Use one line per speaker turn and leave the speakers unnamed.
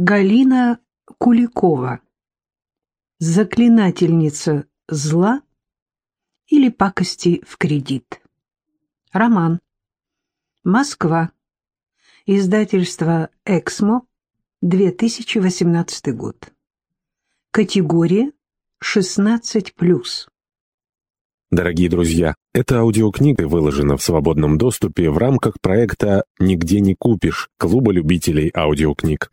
Галина Куликова. Заклинательница зла или пакости в кредит. Роман. Москва. Издательство «Эксмо», 2018 год. Категория 16+.
Дорогие друзья, эта аудиокнига выложена в свободном доступе в рамках проекта «Нигде не купишь» Клуба любителей аудиокниг.